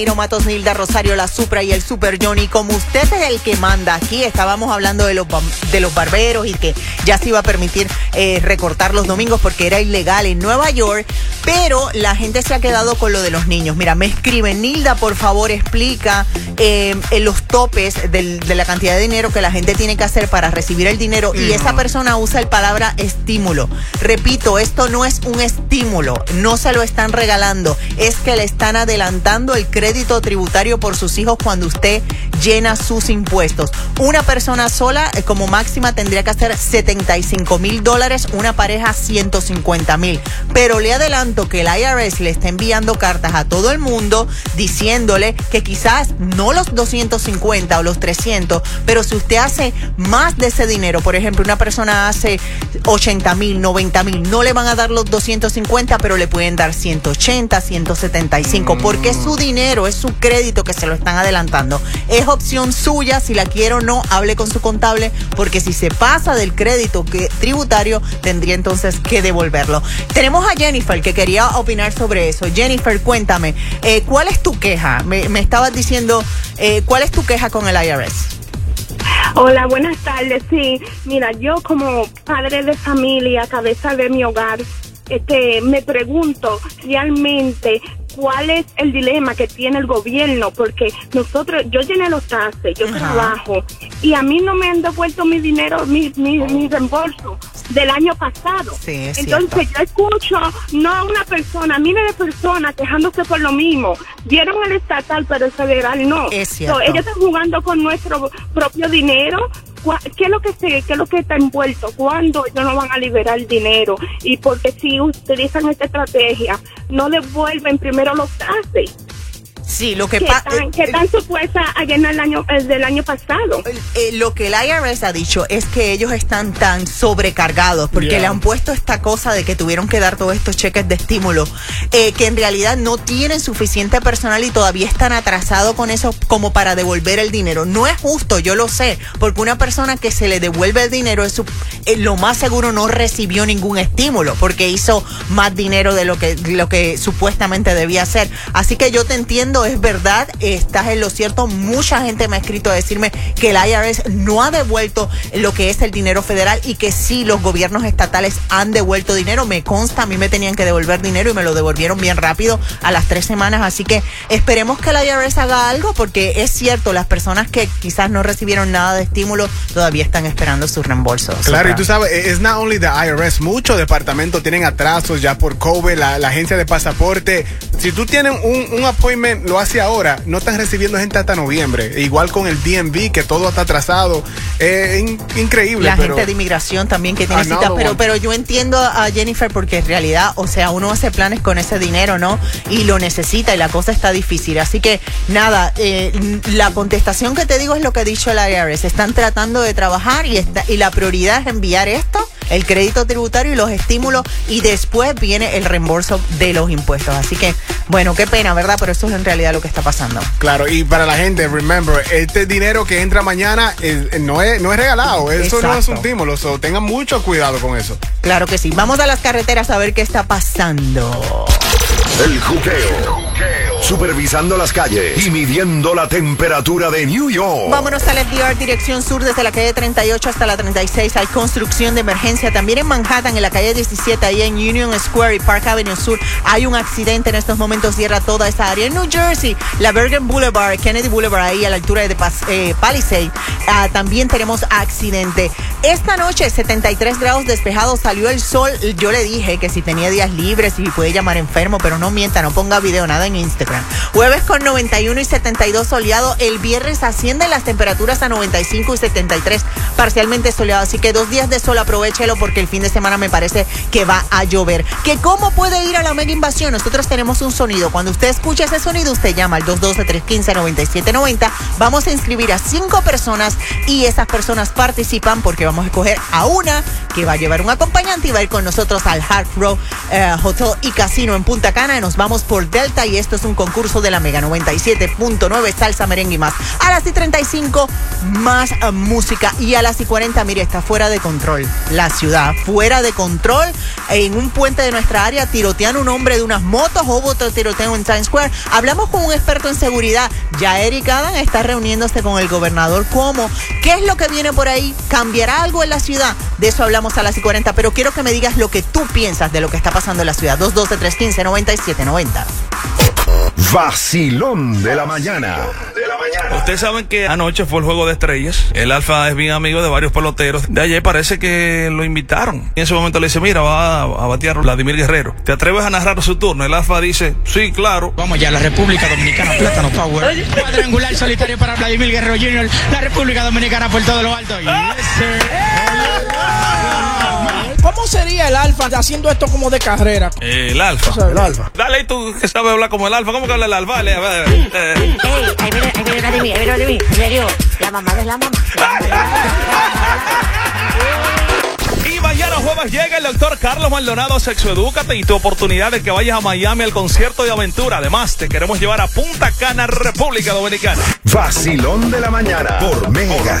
Janeiro Matos, Nilda Rosario, La Supra y el Super Johnny. Como usted es el que manda aquí, estábamos hablando de los, de los barberos y que ya se iba a permitir eh, recortar los domingos porque era ilegal en Nueva York, pero la gente se ha quedado con lo de los niños. Mira, me escriben, Nilda, por favor, explica eh, en los topes del- de la cantidad de dinero que la gente tiene que hacer para recibir el dinero y esa persona usa el palabra estímulo. Repito, esto no es un estímulo, no se lo están regalando, es que le están adelantando el crédito tributario por sus hijos cuando usted llena sus impuestos. Una persona sola eh, como máxima tendría que hacer 75 mil dólares, una pareja 150 mil. Pero le adelanto que el IRS le está enviando cartas a todo el mundo diciéndole que quizás no los 250 o los 300, pero si usted hace más de ese dinero, por ejemplo, una persona hace 80 mil, 90 mil, no le van a dar los 250, pero le pueden dar 180, 175, porque es su dinero, es su crédito que se lo están adelantando. Es opción suya, si la quiere o no, hable con su contable, porque si se pasa del crédito que, tributario, tendría entonces que devolverlo. Tenemos a Jennifer que quería opinar sobre eso. Jennifer, cuéntame, eh, ¿cuál es tu queja? Me, estabas diciendo, eh, ¿cuál es tu queja con el IRS? Hola, buenas tardes. Sí, mira, yo como padre de familia, cabeza de mi hogar, este, me pregunto realmente cuál es el dilema que tiene el gobierno, porque nosotros, yo llené los taxes, yo Ajá. trabajo y a mí no me han devuelto mi dinero, mi, mi, mi reembolso del año pasado. Sí, Entonces yo escucho no a una persona, miles de personas quejándose por lo mismo. Dieron el estatal, pero el federal no. Es So, cierto. ellos están jugando con nuestro propio dinero. ¿Qué es lo que se, qué es lo que está envuelto? ¿Cuándo ellos no van a liberar el dinero? Y porque si utilizan esta estrategia, no devuelven primero los taxes Sí, lo que pasa... están, que están supuestas a llenar el año, el del año pasado. Eh, lo que el IRS ha dicho es que ellos están tan sobrecargados porque Yeah. le han puesto esta cosa de que tuvieron que dar todos estos cheques de estímulo, eh, que en realidad no tienen suficiente personal y todavía están atrasados con eso como para devolver el dinero. No es justo, yo lo sé, porque una persona que se le devuelve el dinero es su- eh, lo más seguro no recibió ningún estímulo porque hizo más dinero de lo que, lo que supuestamente debía hacer. Así que yo te entiendo, es verdad, estás en lo cierto. Mucha gente me ha escrito a decirme que el IRS no ha devuelto lo que es el dinero federal y que sí los gobiernos estatales han devuelto dinero. Me consta, a mí me tenían que devolver dinero y me lo devolvieron bien rápido a las tres semanas. Así que esperemos que el IRS haga algo porque es cierto, las personas que quizás no recibieron nada de estímulo todavía están esperando su reembolso. Claro, y tú sabes, es not only the IRS, muchos departamentos tienen atrasos ya por COVID, la, la agencia de pasaporte. Si tú tienes un, un appointment, lo hace ahora, no están recibiendo gente hasta noviembre. Igual con el DMV, que todo está atrasado. Es in- increíble. la pero gente de inmigración también que tiene citas, pero, pero yo entiendo a Jennifer porque en realidad, o sea, uno hace planes con ese dinero, ¿no? Y lo necesita y la cosa está difícil. Así que nada, eh, la contestación que te digo es lo que ha dicho el IRS. Están tratando de trabajar y, está, y la prioridad es enviar esto, el crédito tributario y los estímulos y después viene el reembolso de los impuestos. Así que, bueno, qué pena, ¿verdad? Pero eso es en realidad lo que está pasando. Claro, y para la gente, remember, este dinero que entra mañana eh, no, es, no es regalado, eso no es un estímulo, so, tengan mucho cuidado con eso. Claro que sí. Vamos a las carreteras a ver qué está pasando. El juqueo. Supervisando las calles y midiendo la temperatura de New York. Vámonos al FDR, dirección sur, desde la calle 38 hasta la 36. Hay construcción de emergencia. También en Manhattan, en la calle 17, ahí en Union Square y Park Avenue Sur, hay un accidente en estos momentos. Cierra toda esa área. En New Jersey, la Bergen Boulevard, Kennedy Boulevard, ahí a la altura de eh, Palisade, ah, también tenemos accidente. Esta noche, 73 grados despejados, salió el sol. Yo le dije que si tenía días libres y puede llamar enfermo, pero no mienta, no ponga video, nada en Instagram. Jueves con 91 y 72 soleado. El viernes ascienden las temperaturas a 95 y 73, parcialmente soleado. Así que dos días de sol, aprovechelo porque el fin de semana me parece que va a llover. ¿Que cómo puede ir a la mega invasión? Nosotros tenemos un sonido. Cuando usted escucha ese sonido, usted llama al 212-315-9790. Vamos a inscribir a cinco personas y esas personas participan porque vamos a escoger a una que va a llevar un acompañante y va a ir con nosotros al Hard Rock eh, Hotel y Casino en Punta Cana. Y nos vamos por Delta y esto es un concurso de la Mega 97.9 Salsa Merengue y más. A las y 35 más eh, música y a las y 40, mire, está fuera de control la ciudad, fuera de control. En un puente de nuestra área tirotean un hombre de unas motos, hubo otro tiroteo en Times Square. Hablamos con un experto en seguridad. Ya Eric Adam está reuniéndose con el gobernador. ¿Cómo? ¿Qué es lo que viene por ahí? ¿Cambiará algo en la ciudad? De eso hablamos a las y 40, pero quiero que me digas lo que tú piensas de lo que está pasando en la ciudad. 212-315-9790. Vacilón de la mañana. Ustedes saben que anoche fue el juego de estrellas. El Alfa es bien amigo de varios peloteros. De ayer parece que lo invitaron. Y en ese momento le dice, mira, va a, batear Vladimir Guerrero. ¿Te atreves a narrar su turno? El Alfa dice, sí, claro. Vamos ya, la República Dominicana, Plátano Power. Cuadrangular solitario para Vladimir Guerrero Jr. La República Dominicana por todo lo alto. ¿Cómo sería el alfa haciendo esto como de carrera? el alfa. el alfa. Dale, tú que sabes hablar como el alfa. ¿Cómo que habla el alfa? Dale, a ver. Ey, ahí viene, ahí viene Vladimir, ahí viene Vladimir. En serio, la mamá es la mamá. Y mañana jueves llega el doctor Carlos Maldonado Sexoedúcate y tu oportunidad de que vayas a Miami al concierto de aventura. Además, te queremos llevar a Punta Cana, República Dominicana. Vacilón de la mañana por Mega.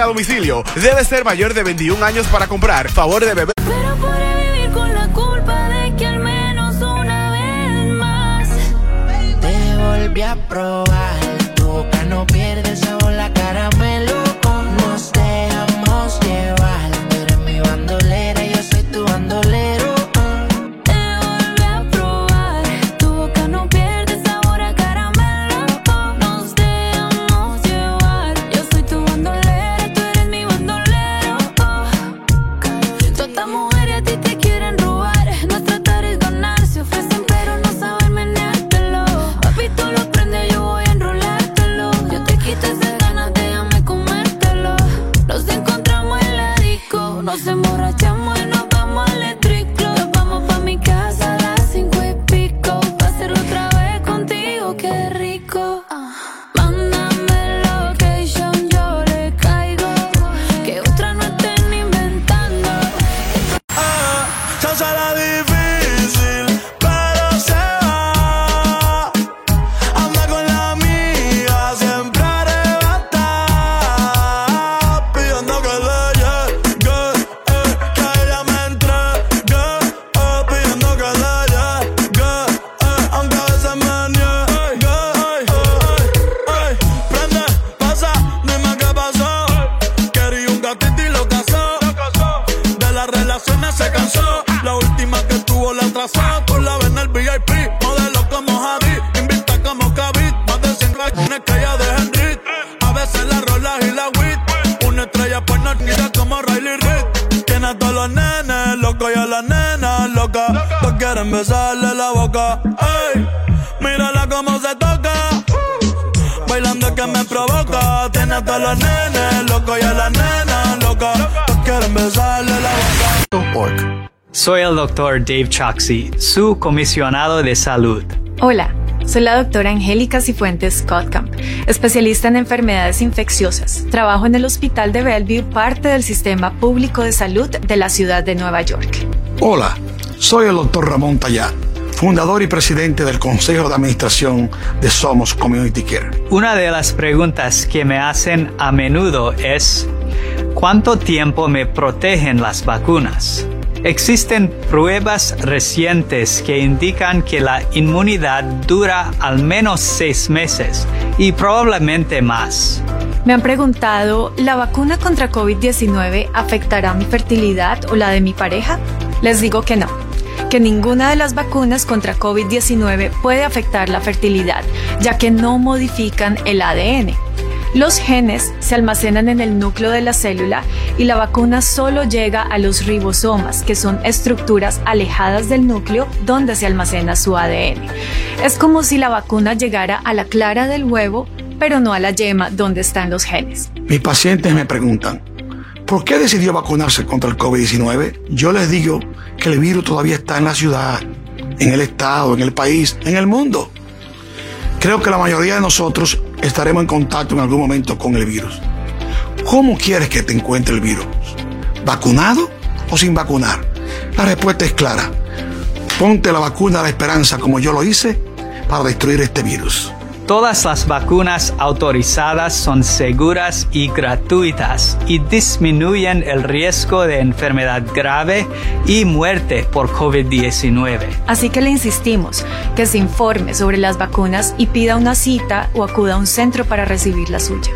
a domicilio. Debe ser mayor de 21 años para comprar. Favor de beber. Pero podré vivir con la culpa de que al menos una vez más te volví a probar. Doctor Dave Choxy, su comisionado de salud. Hola, Soy la doctora Angélica Cifuentes Scottcamp, especialista en enfermedades infecciosas. Trabajo en el Hospital de Bellevue, parte del Sistema Público de Salud de la ciudad de Nueva York. Hola, soy el doctor Ramón Tallá, fundador y presidente del Consejo de Administración de Somos Community Care. Una de las preguntas que me hacen a menudo es, ¿cuánto tiempo me protegen las vacunas? Existen pruebas recientes que indican que la inmunidad dura al menos seis meses y probablemente más. Me han preguntado, ¿la vacuna contra COVID-19 afectará mi fertilidad o la de mi pareja? Les digo que no, que ninguna de las vacunas contra COVID-19 puede afectar la fertilidad, ya que no modifican el ADN. Los genes se almacenan en el núcleo de la célula y la vacuna solo llega a los ribosomas, que son estructuras alejadas del núcleo donde se almacena su ADN. Es como si la vacuna llegara a la clara del huevo, pero no a la yema donde están los genes. Mis pacientes me preguntan, ¿por qué decidió vacunarse contra el COVID-19? Yo les digo que el virus todavía está en la ciudad, en el estado, en el país, en el mundo. Creo que la mayoría de nosotros estaremos en contacto en algún momento con el virus. ¿Cómo quieres que te encuentre el virus? ¿Vacunado o sin vacunar? La respuesta es clara. Ponte la vacuna de la esperanza como yo lo hice para destruir este virus. Todas las vacunas autorizadas son seguras y gratuitas y disminuyen el riesgo de enfermedad grave y muerte por COVID-19. Así que le insistimos que se informe sobre las vacunas y pida una cita o acuda a un centro para recibir la suya.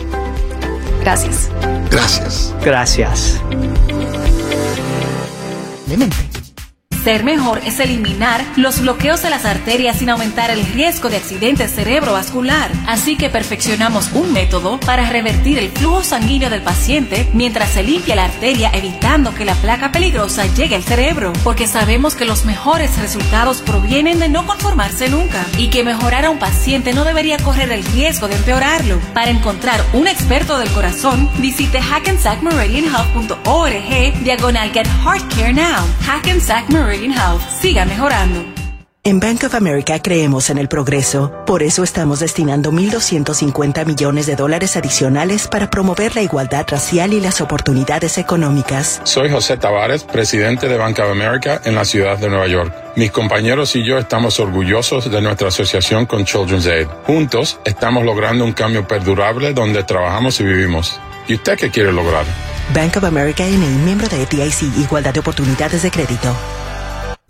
Gracias. Gracias. Gracias. Ser mejor es eliminar los bloqueos de las arterias sin aumentar el riesgo de accidente cerebrovascular. Así que perfeccionamos un método para revertir el flujo sanguíneo del paciente mientras se limpia la arteria evitando que la placa peligrosa llegue al cerebro. Porque sabemos que los mejores resultados provienen de no conformarse nunca y que mejorar a un paciente no debería correr el riesgo de empeorarlo. Para encontrar un experto del corazón, visite hackensackmeridianhealth.org diagonal get heart care now. Hackensack Meridian Health. Siga mejorando. En Bank of America creemos en el progreso. Por eso estamos destinando 1.250 millones de dólares adicionales para promover la igualdad racial y las oportunidades económicas. Soy José Tavares, presidente de Bank of America en la ciudad de Nueva York. Mis compañeros y yo estamos orgullosos de nuestra asociación con Children's Aid. Juntos estamos logrando un cambio perdurable donde trabajamos y vivimos. ¿Y usted qué quiere lograr? Bank of America NA, miembro de FDIC, igualdad de oportunidades de crédito.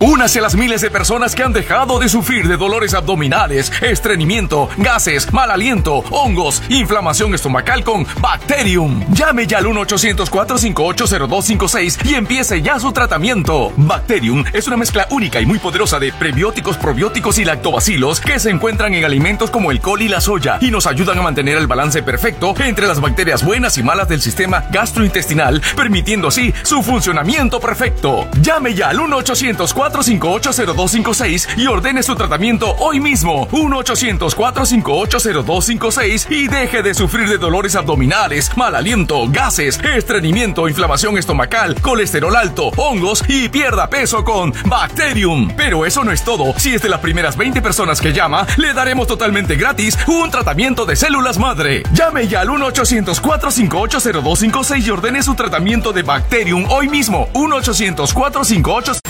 Únase a las miles de personas que han dejado de sufrir de dolores abdominales, estreñimiento, gases, mal aliento, hongos, inflamación estomacal con Bacterium. Llame ya al 1-800-458-0256 y empiece ya su tratamiento. Bacterium es una mezcla única y muy poderosa de prebióticos, probióticos y lactobacilos que se encuentran en alimentos como el col y la soya y nos ayudan a mantener el balance perfecto entre las bacterias buenas y malas del sistema gastrointestinal, permitiendo así su funcionamiento perfecto. Llame ya al 1 800 458-0256 y ordene su tratamiento hoy mismo. 1-800-458-0256 y deje de sufrir de dolores abdominales, mal aliento, gases, estreñimiento, inflamación estomacal, colesterol alto, hongos y pierda peso con Bacterium. Pero eso no es todo. Si es de las primeras 20 personas que llama, le daremos totalmente gratis un tratamiento de células madre. Llame ya al 1-800-458-0256 y ordene su tratamiento de Bacterium hoy mismo. 1-800-458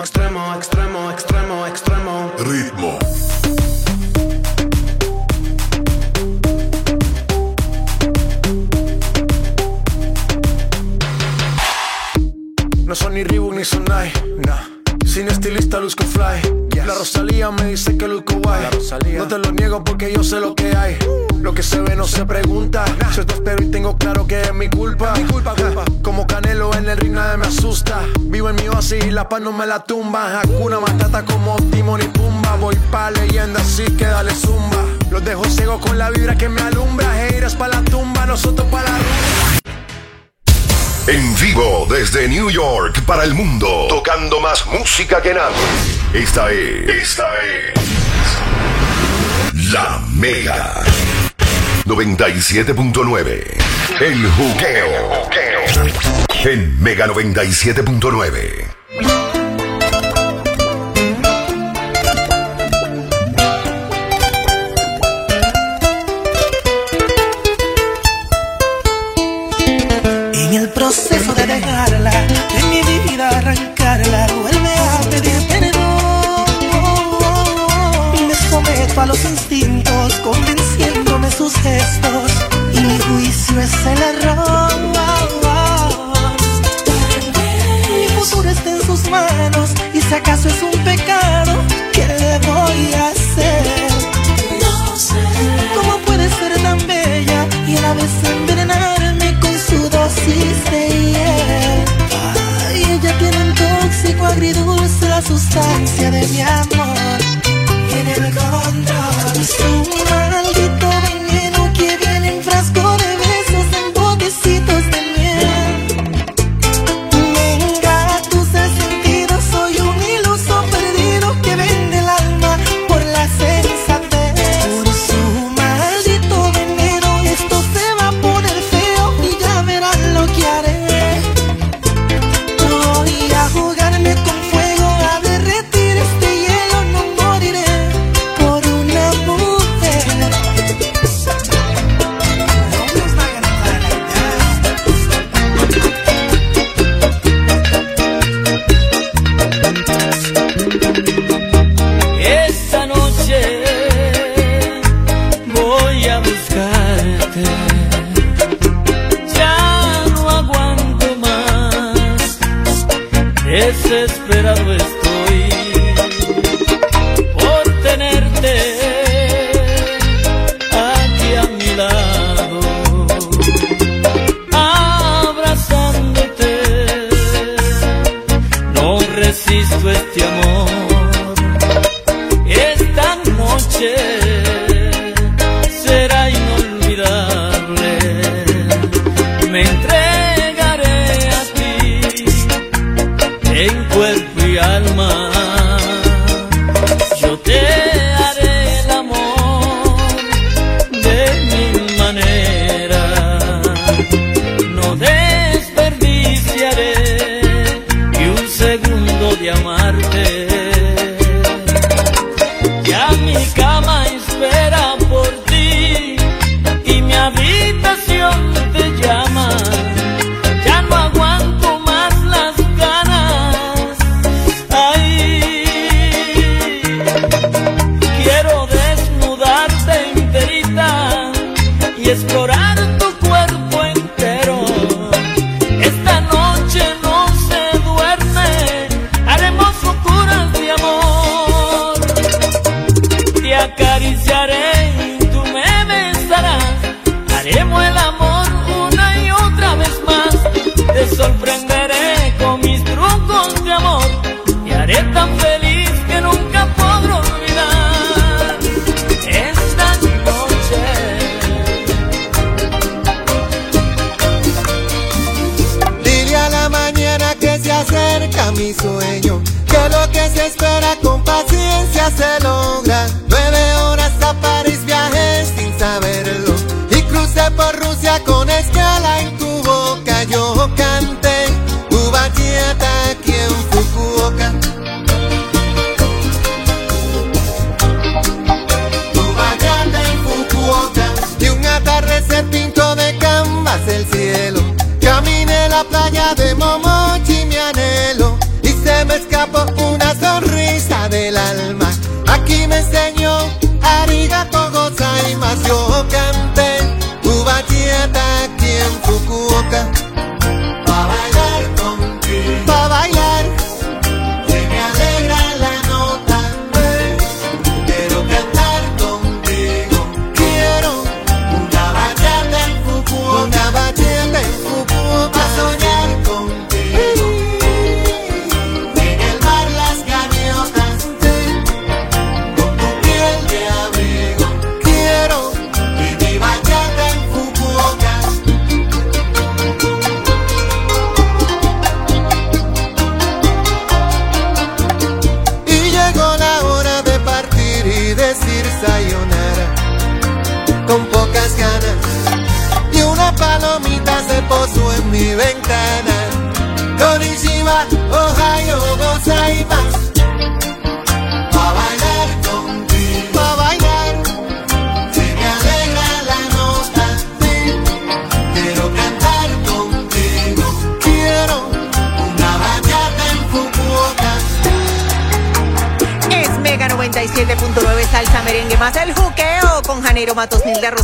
extremo, extremo, extremo, extremo, extremo. Ritmo. No son ni Reebok ni Sonai, nah. Sin estilista luzco fly. La Rosalía me dice que luzco guay. No te lo niego porque yo sé lo que hay. Que se ve no se pregunta. Nah. Yo te espero y tengo claro que es mi culpa. Mi culpa, culpa. Como Canelo en el ring nadie me asusta. Vivo en mi oasis y la paz no me la tumba. Hakuna Matata como Timon y Pumba. Voy pa' leyenda así que dale zumba. Los dejo ciego con la vibra que me alumbra. Heiras pa' la tumba, nosotros pa' la. En vivo desde New York para el mundo, tocando más música que nada. Esta es. Esta es. La Mega. 97.9. El juqueo. En Mega 97.9. En el proceso de dejarla, de mi vida arrancarla, vuelve a pedir perdón. Me someto a los instintos sus gestos y mi juicio es el error. Mi futuro está en sus manos y si acaso es un pecado, ¿qué le voy a hacer? No sé cómo puede ser tan bella y a la vez envenenarme con su dosis de hiel. Ay, ella tiene un tóxico agridulce la sustancia de mi amor. y explorar.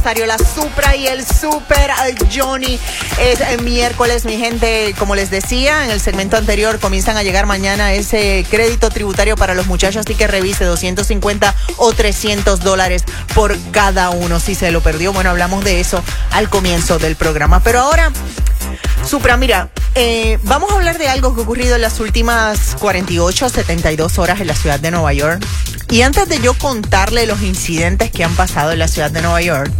La Supra y el Super Johnny. Es miércoles, mi gente, como les decía en el segmento anterior, comienzan a llegar mañana ese crédito tributario para los muchachos, así que revise 250 o 300 dólares por cada uno. Si se lo perdió, bueno, hablamos de eso al comienzo del programa. Pero ahora Supra, mira, eh, vamos a hablar de algo que ha ocurrido en las últimas 48, 72 horas en la ciudad de Nueva York. Y antes de yo contarle los incidentes que han pasado en la ciudad de Nueva York,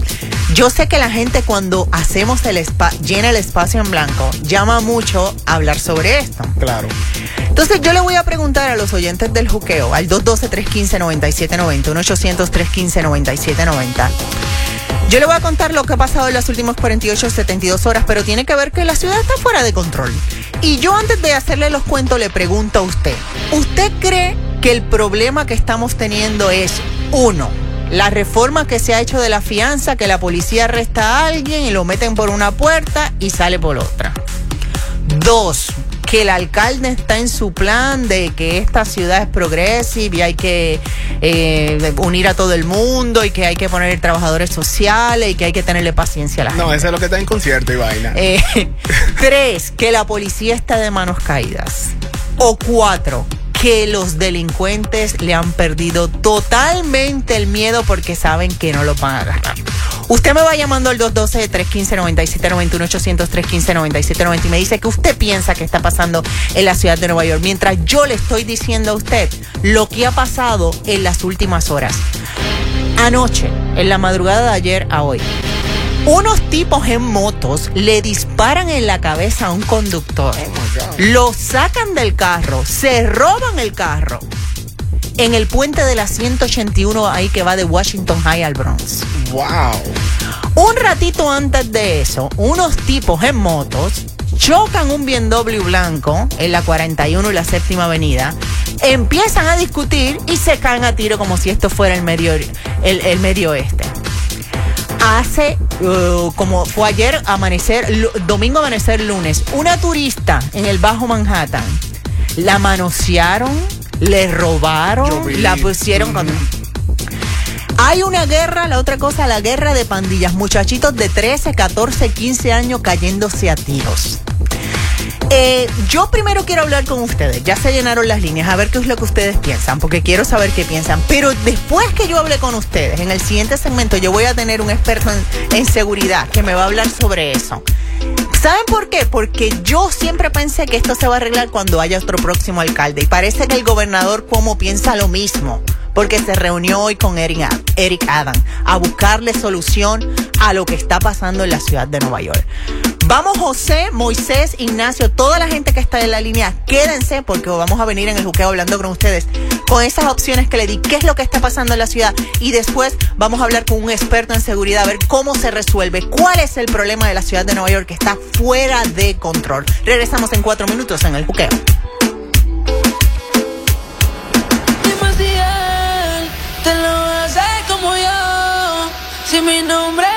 yo sé que la gente cuando hacemos el spa llena el espacio en blanco, llama mucho a hablar sobre esto. Claro. Entonces yo le voy a preguntar a los oyentes del juqueo, al 212-315-9790, 1-800-315-9790. Yo le voy a contar lo que ha pasado en las últimas 48 72 horas, pero tiene que ver que la ciudad está fuera de control. Y yo antes de hacerle los cuentos le pregunto a usted, ¿usted cree que el problema que estamos teniendo es, uno, la reforma que se ha hecho de la fianza, que la policía arresta a alguien y lo meten por una puerta y sale por otra? Dos, que el alcalde está en su plan de que esta ciudad es progresiva y hay que eh, unir a todo el mundo y que hay que poner trabajadores sociales y que hay que tenerle paciencia a la gente. No, eso es lo que está en concierto y vaina. Eh, tres, que la policía está de manos caídas. O cuatro, que los delincuentes le han perdido totalmente el miedo porque saben que no lo van a agarrar. Usted me va llamando al 212-315-9791, 800-315-9790 y me dice que usted piensa que está pasando en la ciudad de Nueva York, mientras yo le estoy diciendo a usted lo que ha pasado en las últimas horas. Anoche, en la madrugada de ayer a hoy, unos tipos en motos le disparan en la cabeza a un conductor. lo sacan del carro, se roban el carro. En el puente de la 181 ahí que va de Washington High al Bronx. Wow. Un ratito antes de eso, unos tipos en motos chocan un BMW blanco en la 41 y la séptima avenida, empiezan a discutir y se caen a tiro como si esto fuera el medio, el, el medio oeste hace uh, como fue ayer amanecer, domingo amanecer lunes, una turista en el Bajo Manhattan la manosearon, le robaron, vi. la pusieron con... Hay una guerra, la otra cosa, la guerra de pandillas, muchachitos de 13, 14, 15 años cayéndose a tiros. Eh, yo primero quiero hablar con ustedes. Ya se llenaron las líneas, a ver qué es lo que ustedes piensan, porque quiero saber qué piensan. Pero después que yo hable con ustedes, en el siguiente segmento, yo voy a tener un experto en, seguridad que me va a hablar sobre eso. ¿Saben por qué? Porque yo siempre pensé que esto se va a arreglar cuando haya otro próximo alcalde. Y parece que el gobernador Cuomo piensa lo mismo. Porque se reunió hoy con Eric, Eric Adam a buscarle solución a lo que está pasando en la ciudad de Nueva York. Vamos José, Moisés, Ignacio, toda la gente que está en la línea, quédense porque vamos a venir en el juqueo hablando con ustedes con esas opciones que le di, qué es lo que está pasando en la ciudad y después vamos a hablar con un experto en seguridad a ver cómo se resuelve, cuál es el problema de la ciudad de Nueva York que está fuera de control. Regresamos en cuatro minutos en el juqueo. Mi nombre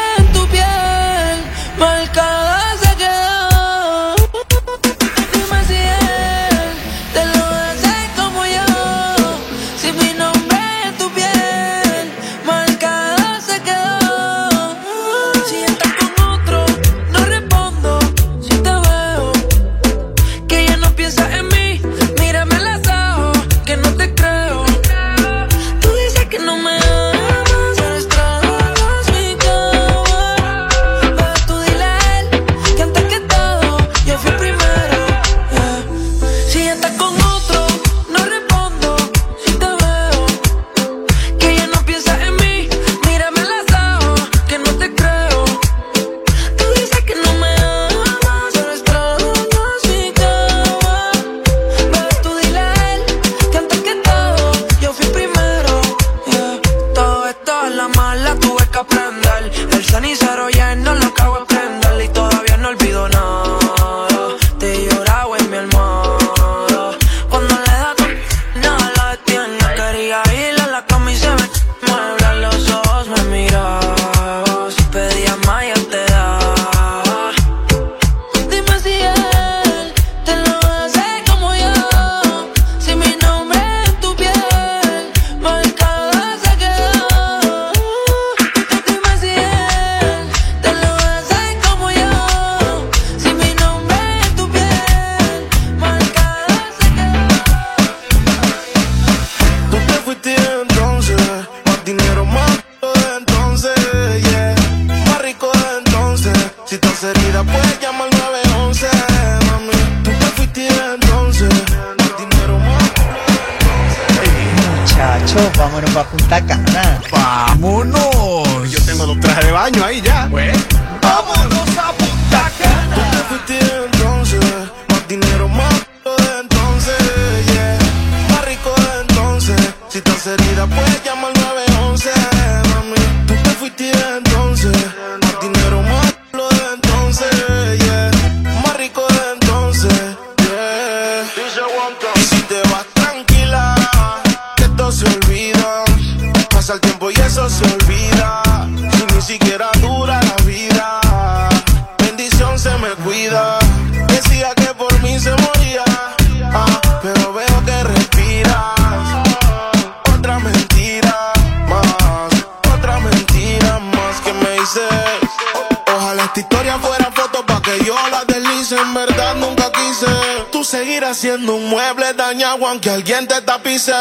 Para Punta Cana. ¡Vámonos! Yo tengo dos trajes de baño ahí ya. Vámonos haciendo un mueble dañado aunque alguien te tapice.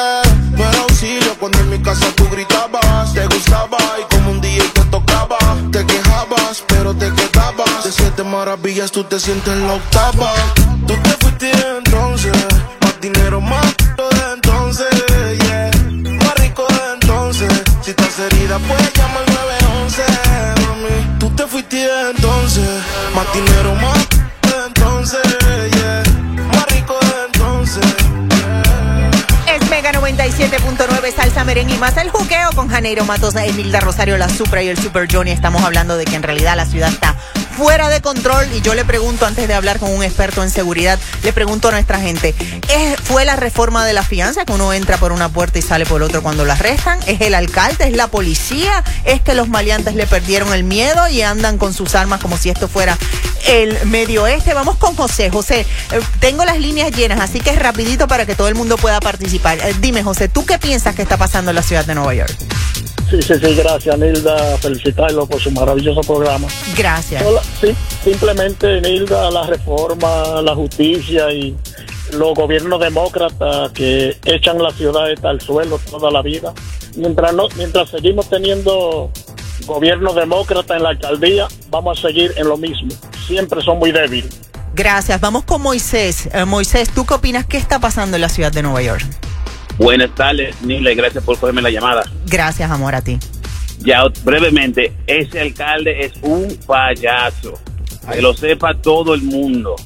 No era auxilio cuando en mi casa tú gritabas. Te gustaba y como un día te tocaba. Te quejabas, pero te quedabas. De siete maravillas tú te sientes la octava. Tú te fuiste entonces. Más dinero, más de entonces. Yeah. Más rico de entonces. Si estás herida, puedes llamar 911. Mami. Tú te fuiste entonces. Más dinero, más de entonces. Mega 97.9 Salsa Merengue y más el juqueo con Janeiro Matos, Emilda Rosario, la Supra y el Super Johnny. Estamos hablando de que en realidad la ciudad está fuera de control y yo le pregunto antes de hablar con un experto en seguridad, le pregunto a nuestra gente, ¿es, ¿fue la reforma de la fianza que uno entra por una puerta y sale por otra cuando la arrestan? ¿Es el alcalde? ¿Es la policía? ¿Es que los maleantes le perdieron el miedo y andan con sus armas como si esto fuera el medio oeste? Vamos con José. José, eh, tengo las líneas llenas, así que es rapidito para que todo el mundo pueda participar. Eh, dime, José, ¿tú qué piensas que está pasando en la ciudad de Nueva York? Sí, sí, sí, gracias, Nilda. Felicitarlo por su maravilloso programa. Gracias. Hola, sí, simplemente, Nilda, la reforma, la justicia y los gobiernos demócratas que echan la ciudad al suelo toda la vida. Mientras, no, mientras seguimos teniendo gobierno demócrata en la alcaldía, vamos a seguir en lo mismo. Siempre son muy débiles. Gracias. Vamos con Moisés. Eh, Moisés, ¿tú qué opinas? ¿Qué está pasando en la ciudad de Nueva York? Buenas tardes, Nila, y gracias por cogerme la llamada. Gracias, amor, a ti. Ya brevemente, ese alcalde es un payaso. Que lo sepa todo el mundo.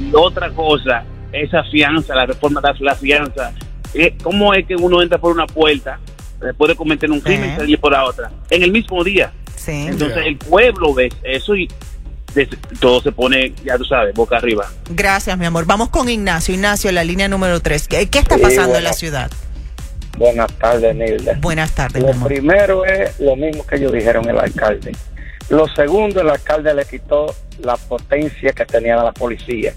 Y otra cosa, esa fianza, la reforma de la fianza, eh, ¿cómo es que uno entra por una puerta, después de cometer un crimen, y salir por la otra? En el mismo día. Sí. Entonces el pueblo ve eso y todo se pone, ya tú sabes, boca arriba. Gracias, mi amor. Vamos con Ignacio. Ignacio, la línea número 3. ¿Qué, qué está Sí, pasando en la ciudad? Buenas tardes, Nilda. Buenas tardes, mi Lo amor. primero es lo mismo que ellos dijeron el alcalde. Lo segundo, el alcalde le quitó la potencia que tenía la policía.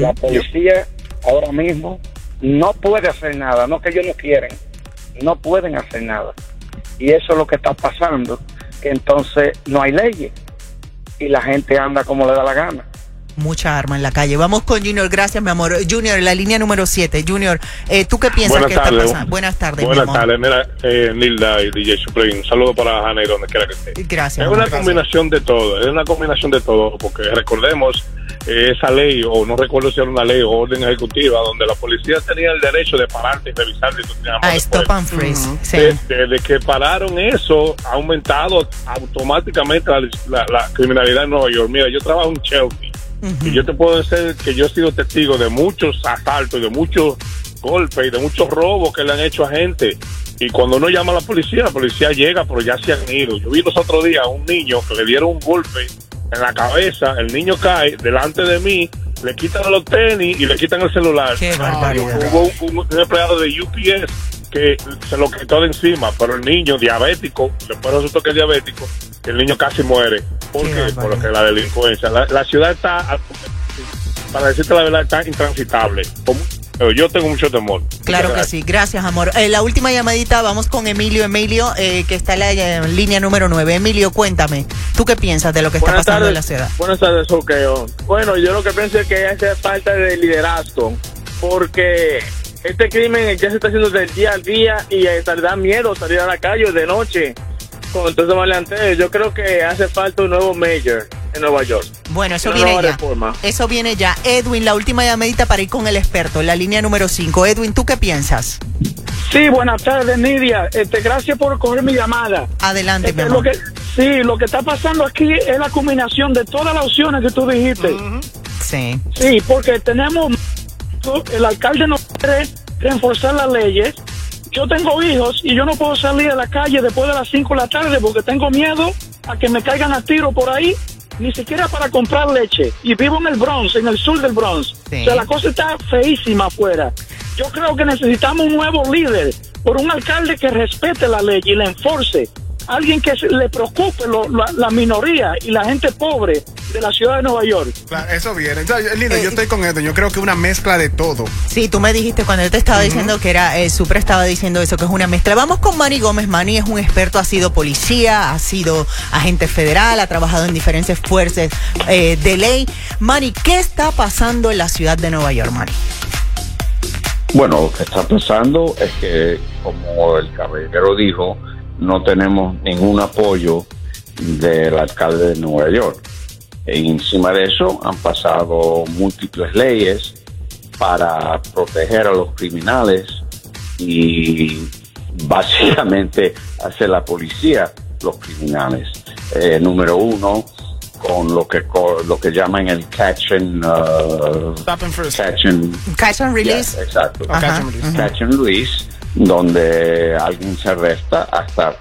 La policía ahora mismo no puede hacer nada, no que ellos no quieren, no pueden hacer nada. Y eso es lo que está pasando, que entonces no hay leyes y la gente anda como le da la gana. Mucha arma en la calle. Vamos con Junior. Gracias, mi amor. Junior, la línea número 7. Junior, eh, ¿tú qué piensas Buenas que está tardes. pasando? Buenas tardes, mi Buenas amor. tardes, mira, eh, Nilda y DJ Supreme. Un saludo para Janeiro, donde quiera que esté. Gracias. Es amor. una combinación de todo, es una combinación de todo, porque recordemos eh, esa ley, o no recuerdo si era una ley o orden ejecutiva, donde la policía tenía el derecho de pararte y revisar si tú tenías Ah, stop and freeze. Sí. de- desde que pararon eso, ha aumentado automáticamente la, la- la criminalidad en Nueva York. Mira, yo trabajo en Chelsea y yo te puedo decir que yo he sido testigo de muchos asaltos, de muchos golpes y de muchos robos que le han hecho a gente. Y cuando uno llama a la policía, la policía llega, pero ya se han ido. Yo vi los otros días a un niño que le dieron un golpe en la cabeza, el niño cae delante de mí, le quitan los tenis y le quitan el celular. Qué barbaridad. Hubo un, un empleado de UPS que se lo quitó de encima, pero el niño diabético, después resultó que es diabético, el niño casi muere. ¿Por qué? Por lo que la delincuencia. La, la ciudad está, para decirte la verdad, está intransitable. Pero yo tengo mucho temor. Claro que sí. Gracias, amor. Eh, la última llamadita, vamos con Emilio. Emilio, eh, que está en la eh, línea número 9. Emilio, cuéntame. ¿Tú qué piensas de lo que está pasando en la ciudad? Buenas tardes, Okeo. Bueno, yo lo que pienso es que hace falta de liderazgo, porque este crimen ya se está haciendo del día al día y le da miedo salir a la calle de noche con todos esos maleantes. Yo creo que hace falta un nuevo mayor en Nueva York. Bueno, eso Una viene ya. reforma. Eso viene ya. Edwin, la última llamadita para ir con el experto, la línea número 5. Edwin, ¿tú qué piensas? Sí, buenas tardes, Nidia. Este, gracias por coger mi llamada. Adelante, Este, mi lo amor. que, sí, lo que está pasando aquí es la combinación de todas las opciones que tú dijiste. Sí. Sí, porque tenemos, el alcalde no quiere reforzar las leyes. Yo tengo hijos y yo no puedo salir a la calle después de las 5 de la tarde porque tengo miedo a que me caigan a tiro por ahí, ni siquiera para comprar leche. Y vivo en el Bronx, en el sur del Bronx. Sí. O sea, la cosa está feísima afuera. Yo creo que necesitamos un nuevo líder, por un alcalde que respete la ley y la enforce. Alguien que se- le preocupe lo- la, la minoría y la gente pobre de la ciudad de Nueva York. Claro, eso viene. Entonces, Linda, yo estoy con esto. Yo creo que una mezcla de todo. Sí, tú me dijiste cuando yo te estaba diciendo que era, eh, Supra estaba diciendo eso, que es una mezcla. Vamos con Manny Gómez. Manny es un experto, ha sido policía, ha sido agente federal, ha trabajado en diferentes fuerzas eh, de ley. Manny, ¿qué está pasando en la ciudad de Nueva York, Manny? Bueno, lo que está pasando es que, como el caballero dijo, no tenemos ningún apoyo del alcalde de Nueva York. E encima de eso han pasado múltiples leyes para proteger a los criminales y básicamente hacer la policía los criminales. Eh, número uno, con lo que co- lo que llaman el catch and, uh, catch and Catch and release. Yeah, exacto. Catch and release. Catch and release, donde alguien se arresta hasta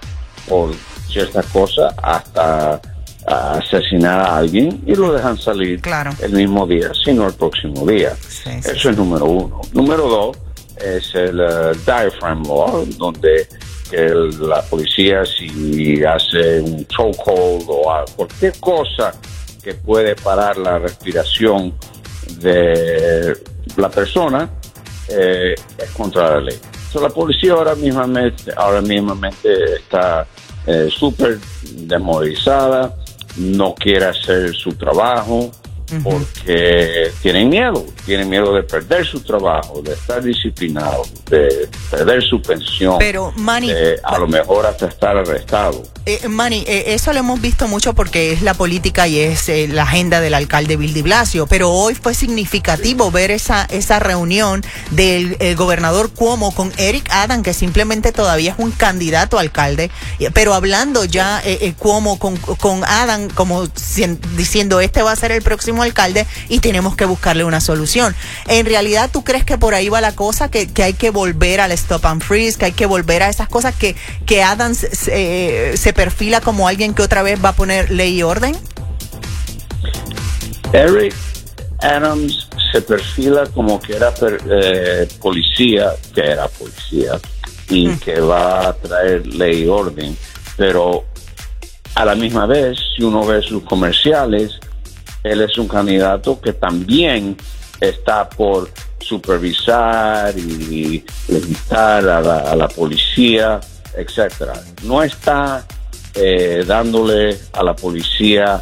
por cierta cosa, hasta a asesinar a alguien y lo dejan salir el mismo día, sino el próximo día. Eso es número uno. Número dos es el eh, diaphragm law, donde que el- la policía si hace un chokehold o cualquier cosa que puede parar la respiración de la persona eh, es contra la ley. So, la policía ahora mismamente, ahora mismamente está eh, súper demovilizada, no quiere hacer su trabajo porque tienen miedo, tienen miedo de perder su trabajo, de estar disciplinados, de perder su pensión, Pero, Manny, de a lo mejor hasta estar arrestado. Eh, Manny, eh, eso lo hemos visto mucho porque es la política y es eh, la agenda del alcalde Bill Blasio, pero hoy fue significativo ver esa, esa reunión del eh, gobernador Cuomo con Eric Adam, que simplemente todavía es un candidato alcalde, pero hablando ya Cuomo con, con Adam como cien- diciendo este va a ser el próximo alcalde y tenemos que buscarle una solución. En realidad, ¿tú crees que por ahí va la cosa, que, que hay que volver al stop and freeze, que hay que volver a esas cosas que, que Adam se perfila como alguien que otra vez va a poner ley y orden? Eric Adams se perfila como que era per- eh, policía, que era policía, y que va a traer ley y orden, pero a la misma vez, si uno ve sus comerciales, él es un candidato que también está por supervisar y legislar a la, a la policía, etcétera. No está eh, dándole a la policía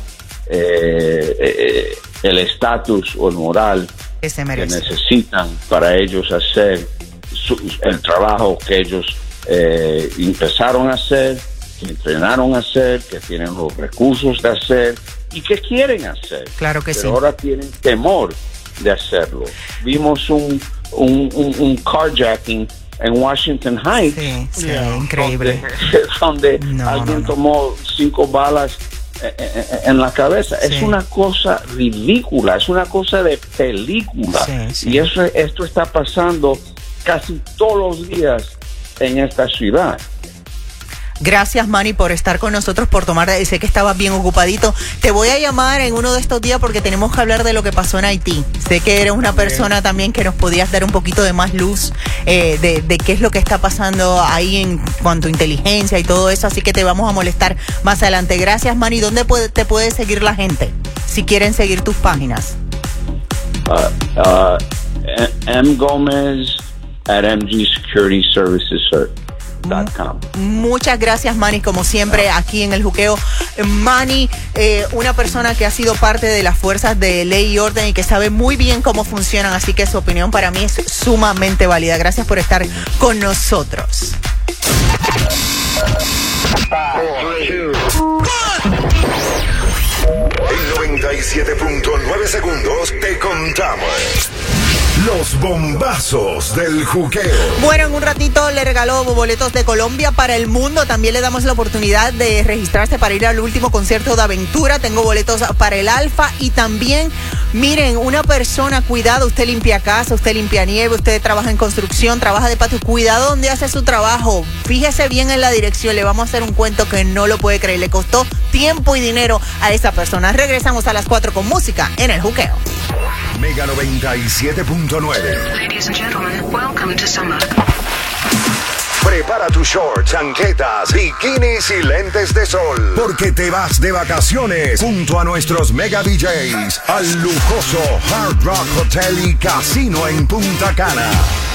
eh, eh, el estatus o el moral que se que necesitan para ellos hacer su- el trabajo que ellos eh, empezaron a hacer, que entrenaron a hacer, que tienen los recursos de hacer y que quieren hacer. Claro que Pero sí. ahora tienen temor de hacerlo. Vimos un, un, un, un carjacking en Washington Heights. Sí, increíble. Donde, donde alguien tomó cinco balas eh, eh, eh, en la cabeza. Es una cosa ridícula, es una cosa de película. Y eso, esto está pasando casi todos los días en esta ciudad. Gracias, Manny, por estar con nosotros, por tomar. Sé que estabas bien ocupadito. Te voy a llamar en uno de estos días porque tenemos que hablar de lo que pasó en Haití. Sé que eres una persona también que nos podías dar un poquito de más luz eh, de, qué es lo que está pasando ahí en cuanto a inteligencia y todo eso. Así que te vamos a molestar más adelante. Gracias, Manny. ¿Dónde te puede seguir la gente? Si quieren seguir tus páginas. Uh, uh, M. Gomez at mgsecurityservices.com. Muchas gracias, Manny, como siempre, aquí en el juqueo. Manny, eh, una persona que ha sido parte de las fuerzas de ley y orden y que sabe muy bien cómo funcionan, así que su opinión para mí es sumamente válida. Gracias por estar con nosotros. En 97.9 segundos te contamos Los bombazos del juqueo. Bueno, en un ratito le regaló boletos de Colombia para el mundo. También le damos la oportunidad de registrarse para ir al último concierto de aventura. Tengo boletos para el Alfa y también, miren, una persona, cuidado, usted limpia casa, usted limpia nieve, usted trabaja en construcción, trabaja de patio, cuidado donde hace su trabajo. Fíjese bien en la dirección, le vamos a hacer un cuento que no lo puede creer. Le costó tiempo y dinero a esa persona. Regresamos a las 4 con música en el juqueo. Mega 97.9. Ladies and gentlemen, welcome to summer. Prepara tus shorts, chanquetas, bikinis y lentes de sol. Porque te vas de vacaciones junto a nuestros mega DJs al lujoso Hard Rock Hotel y Casino en Punta Cana.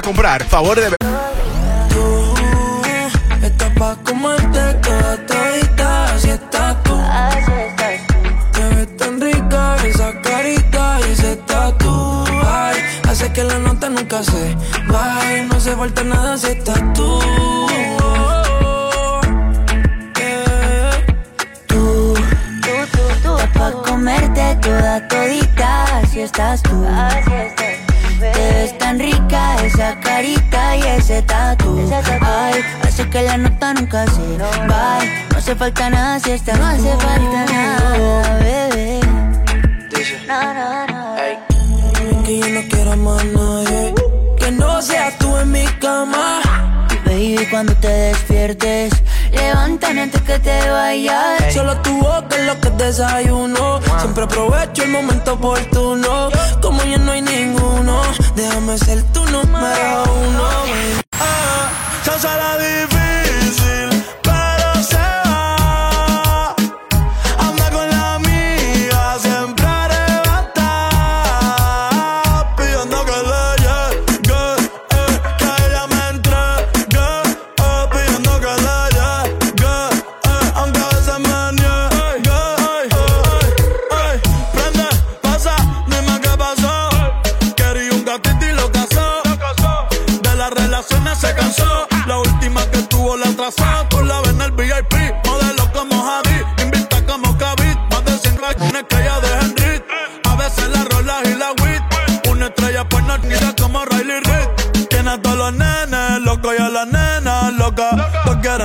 comprar. Favor de... Tú estás pa' comerte toda todita, así estás tú. Te ves tan rica esa carita y ese tatu. Ay, hace que la nota nunca se vaya, no se falta nada si estás tú. Yeah. Tú, estás pa' comerte toda todita, así estás tú. Te ves tan rica esa carita y ese tatu. Ay, hace que la nota nunca se va. No hace falta nada si estás No hace falta nada, bebé. No, no, no. Que yo no quiero más nadie. Que no seas tú en mi cama. Baby, cuando te despiertes, levántame antes que te vayas. Solo tu boca es lo que desayuno. Siempre aprovecho el momento oportuno. Como ya no hay ninguno, déjame ser tu número uno. Ah, hace la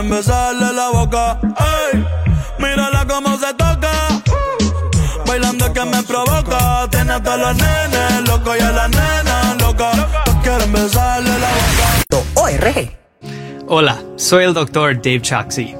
Quieren besarle la boca. Ey, mírala cómo se toca. Bailando que me provoca. Tiene a todos los nenes locos y a las nenas locas. Todos quieren besarle la boca. ORG. Hola, soy el doctor Dave Choksi.